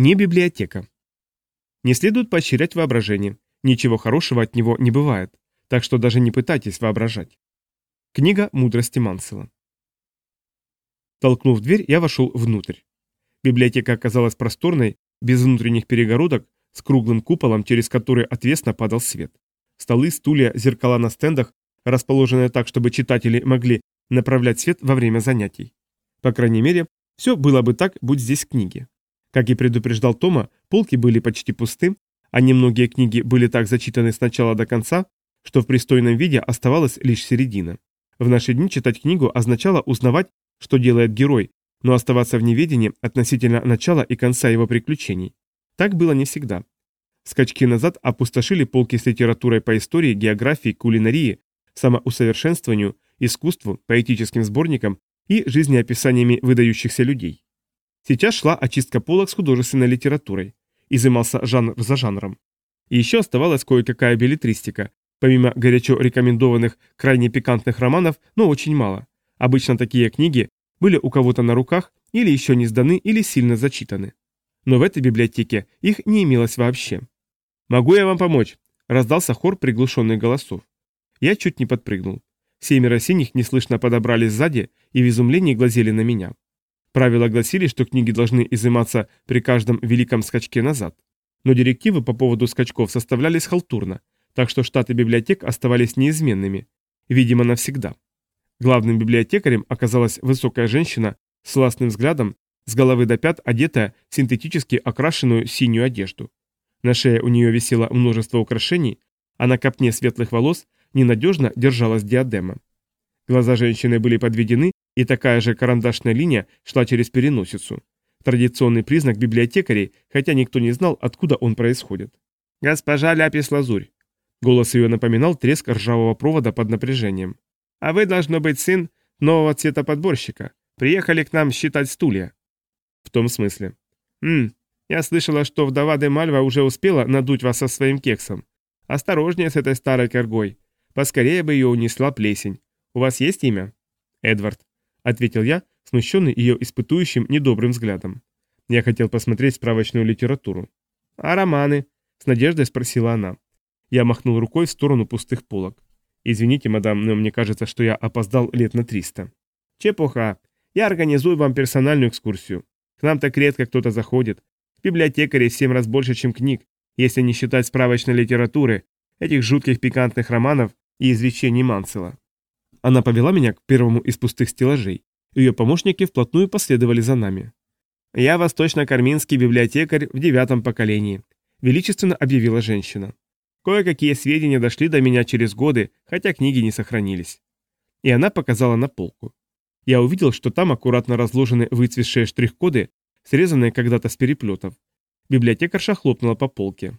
Не библиотека. Не следует поощрять воображение. Ничего хорошего от него не бывает, так что даже не пытайтесь воображать. Книга мудрости Мансела. Толкнув дверь, я вошел внутрь. Библиотека оказалась просторной, без внутренних перегородок, с круглым куполом, через который отвесно падал свет. Столы, стулья, зеркала на стендах, расположенные так, чтобы читатели могли направлять свет во время занятий. По крайней мере, все было бы так, будь здесь книги. Как и предупреждал Тома, полки были почти пусты, а немногие книги были так зачитаны с начала до конца, что в пристойном виде оставалась лишь середина. В наши дни читать книгу означало узнавать, что делает герой, но оставаться в неведении относительно начала и конца его приключений. Так было не всегда. Скачки назад опустошили полки с литературой по истории, географии, кулинарии, самоусовершенствованию, искусству, поэтическим сборникам и жизнеописаниями выдающихся людей. Сейчас шла очистка полок с художественной литературой. Изымался жанр за жанром. И еще оставалась кое-какая билетристика, помимо горячо рекомендованных крайне пикантных романов, но очень мало. Обычно такие книги были у кого-то на руках или еще не сданы или сильно зачитаны. Но в этой библиотеке их не имелось вообще. «Могу я вам помочь?» – раздался хор приглушенных голосов. Я чуть не подпрыгнул. Семеро синих неслышно подобрались сзади и в изумлении глазели на меня. Правила гласили, что книги должны изыматься при каждом великом скачке назад. Но директивы по поводу скачков составлялись халтурно, так что штаты библиотек оставались неизменными, видимо, навсегда. Главным библиотекарем оказалась высокая женщина с властным взглядом, с головы до пят одетая в синтетически окрашенную синюю одежду. На шее у нее висело множество украшений, а на копне светлых волос ненадежно держалась диадема. Глаза женщины были подведены, и такая же карандашная линия шла через переносицу. Традиционный признак библиотекарей, хотя никто не знал, откуда он происходит. «Госпожа Ляпис-Лазурь!» Голос ее напоминал треск ржавого провода под напряжением. «А вы, должно быть, сын нового цвета подборщика. Приехали к нам считать стулья». «В том смысле». «Хм, я слышала, что вдова де Мальва уже успела надуть вас со своим кексом. Осторожнее с этой старой коргой. Поскорее бы ее унесла плесень. У вас есть имя?» «Эдвард», — ответил я, смущенный ее испытующим недобрым взглядом. Я хотел посмотреть справочную литературу. «А романы?» — с надеждой спросила она. Я махнул рукой в сторону пустых полок. «Извините, мадам, но мне кажется, что я опоздал лет на триста». «Чепуха. Я организую вам персональную экскурсию. К нам так редко кто-то заходит. Библиотекарей в семь раз больше, чем книг, если не считать справочной литературы, этих жутких пикантных романов и извещений Мансела. Она повела меня к первому из пустых стеллажей. Ее помощники вплотную последовали за нами. «Я восточно-карминский библиотекарь в девятом поколении», – величественно объявила женщина. «Кое-какие сведения дошли до меня через годы, хотя книги не сохранились». И она показала на полку. Я увидел, что там аккуратно разложены выцветшие штрих-коды, срезанные когда-то с переплетов. Библиотекарша хлопнула по полке.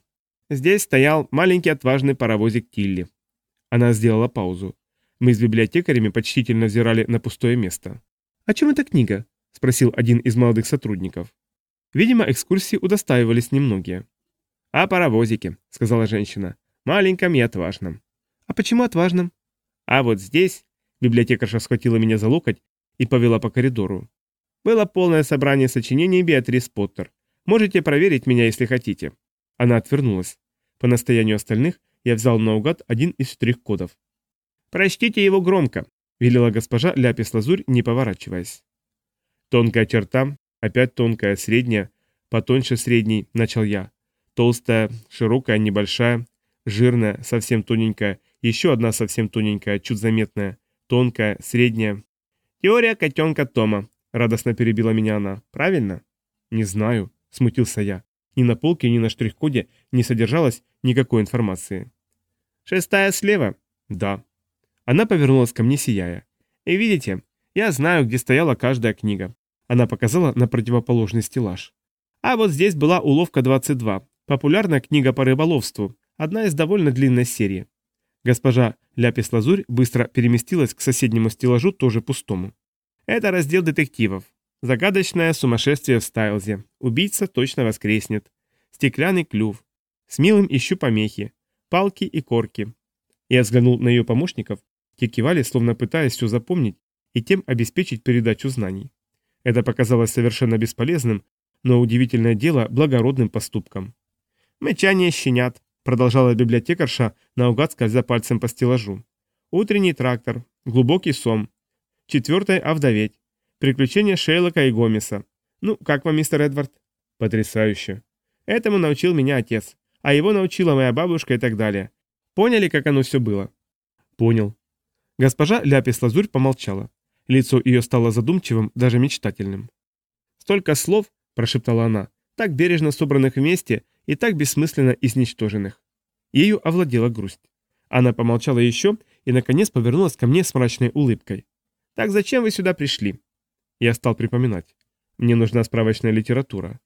Здесь стоял маленький отважный паровозик Тилли. Она сделала паузу. Мы с библиотекарями почтительно взирали на пустое место. «О чем эта книга?» – спросил один из молодых сотрудников. Видимо, экскурсии удостаивались немногие. «О паровозике», – сказала женщина. «Маленьком и отважном». «А почему отважном?» «А вот здесь...» – библиотекарша схватила меня за локоть и повела по коридору. «Было полное собрание сочинений Беатрис Поттер. Можете проверить меня, если хотите». Она отвернулась. По настоянию остальных я взял наугад один из штрих-кодов. «Прочтите его громко», — велела госпожа Ляпис-Лазурь, не поворачиваясь. «Тонкая черта, опять тонкая, средняя, потоньше средней», — начал я. «Толстая, широкая, небольшая, жирная, совсем тоненькая, еще одна совсем тоненькая, чуть заметная, тонкая, средняя». «Теория котенка Тома», — радостно перебила меня она. «Правильно?» «Не знаю», — смутился я. Ни на полке, ни на штрих-коде не содержалось никакой информации. «Шестая слева?» «Да». Она повернулась ко мне, сияя. «И видите, я знаю, где стояла каждая книга». Она показала на противоположный стеллаж. «А вот здесь была уловка 22, популярная книга по рыболовству, одна из довольно длинной серии». Госпожа Ляпис-Лазурь быстро переместилась к соседнему стеллажу, тоже пустому. «Это раздел детективов. Загадочное сумасшествие в Стайлзе. Убийца точно воскреснет. Стеклянный клюв. С милым ищу помехи. Палки и корки. Я взглянул на ее помощников, те кивали, словно пытаясь все запомнить и тем обеспечить передачу знаний. Это показалось совершенно бесполезным, но удивительное дело благородным поступком. «Мычание щенят», — продолжала библиотекарша, наугад скользя пальцем по стеллажу. «Утренний трактор, глубокий сом, четвертое — овдоветь, приключения Шейлока и Гомеса. Ну, как вам, мистер Эдвард?» «Потрясающе». «Этому научил меня отец, а его научила моя бабушка и так далее. Поняли, как оно все было?» «Понял». Госпожа Ляпис-Лазурь помолчала. Лицо ее стало задумчивым, даже мечтательным. «Столько слов», — прошептала она, — «так бережно собранных вместе и так бессмысленно изничтоженных». Ею овладела грусть. Она помолчала еще и, наконец, повернулась ко мне с мрачной улыбкой. «Так зачем вы сюда пришли?» Я стал припоминать. Мне нужна справочная литература.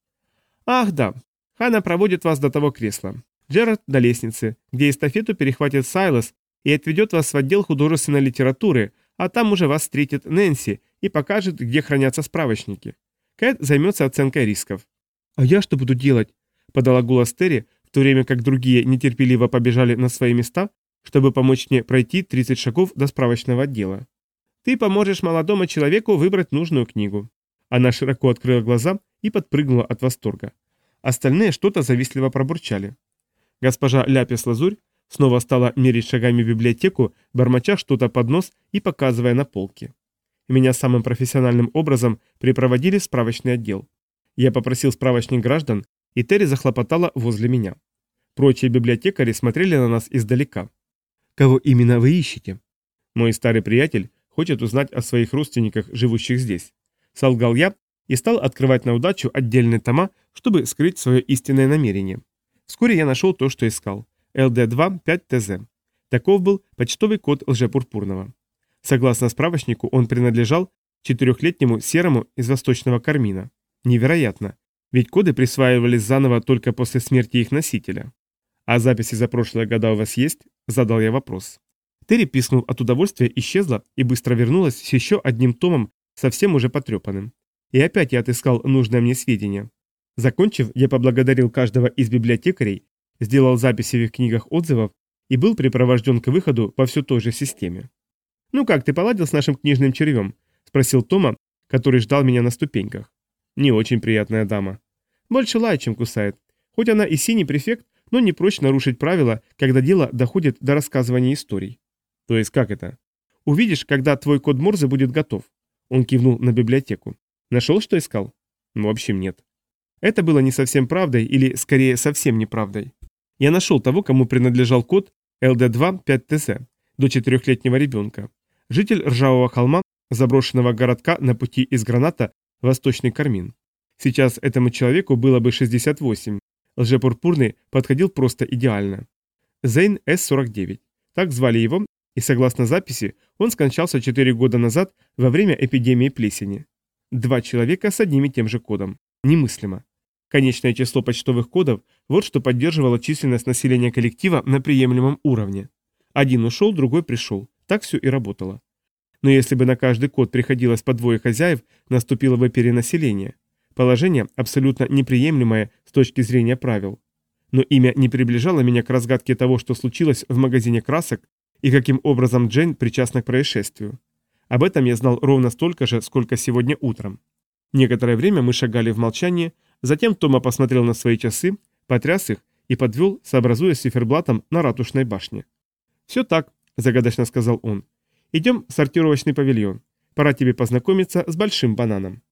«Ах, да. Хана проводит вас до того кресла. Джерард до лестницы, где эстафету перехватит Сайлос и отведет вас в отдел художественной литературы, а там уже вас встретит Нэнси и покажет, где хранятся справочники. Кэт займется оценкой рисков. «А я что буду делать?» – подала голос Терри, в то время как другие нетерпеливо побежали на свои места, чтобы помочь мне пройти 30 шагов до справочного отдела. «Ты поможешь молодому человеку выбрать нужную книгу». Она широко открыла глаза и подпрыгнула от восторга. Остальные что-то завистливо пробурчали. Госпожа Ляпис-Лазурь Снова стала мерить шагами библиотеку, бормоча что-то под нос и показывая на полке. Меня самым профессиональным образом припроводили в справочный отдел. Я попросил справочник граждан, и Терри захлопотала возле меня. Прочие библиотекари смотрели на нас издалека. «Кого именно вы ищете?» «Мой старый приятель хочет узнать о своих родственниках, живущих здесь». Солгал я и стал открывать на удачу отдельные тома, чтобы скрыть свое истинное намерение. Вскоре я нашел то, что искал. ЛД2 5ТЗ. Таков был почтовый код лжепурпурного. Согласно справочнику, он принадлежал четырехлетнему серому из восточного кармина. Невероятно, ведь коды присваивались заново только после смерти их носителя. «А записи за прошлые года у вас есть?» – задал я вопрос. Терри, писнув от удовольствия, исчезла и быстро вернулась с еще одним томом, совсем уже потрепанным. И опять я отыскал нужное мне сведения. Закончив, я поблагодарил каждого из библиотекарей сделал записи в их книгах отзывов и был припровожден к выходу по все той же системе. «Ну как, ты поладил с нашим книжным червем?» – спросил Тома, который ждал меня на ступеньках. «Не очень приятная дама. Больше лает, чем кусает. Хоть она и синий префект, но не прочь нарушить правила, когда дело доходит до рассказывания историй». «То есть как это?» «Увидишь, когда твой код Морзе будет готов». Он кивнул на библиотеку. «Нашел, что искал?» «Ну, в общем, нет». Это было не совсем правдой, или, скорее, совсем неправдой. Я нашел того, кому принадлежал код LD2 5TZ, до четырехлетнего ребенка. Житель Ржавого холма, заброшенного городка на пути из Граната Восточный Кармин. Сейчас этому человеку было бы 68. Лжепурпурный подходил просто идеально. Зейн С-49. Так звали его, и согласно записи, он скончался 4 года назад во время эпидемии плесени. Два человека с одним и тем же кодом. Немыслимо. Конечное число почтовых кодов – вот что поддерживало численность населения коллектива на приемлемом уровне. Один ушел, другой пришел. Так все и работало. Но если бы на каждый код приходилось по двое хозяев, наступило бы перенаселение. Положение абсолютно неприемлемое с точки зрения правил. Но имя не приближало меня к разгадке того, что случилось в магазине красок и каким образом Джейн причастна к происшествию. Об этом я знал ровно столько же, сколько сегодня утром. Некоторое время мы шагали в молчании, Затем Тома посмотрел на свои часы, потряс их и подвел, сообразуя с циферблатом на ратушной башне. «Все так», – загадочно сказал он. «Идем в сортировочный павильон. Пора тебе познакомиться с большим бананом».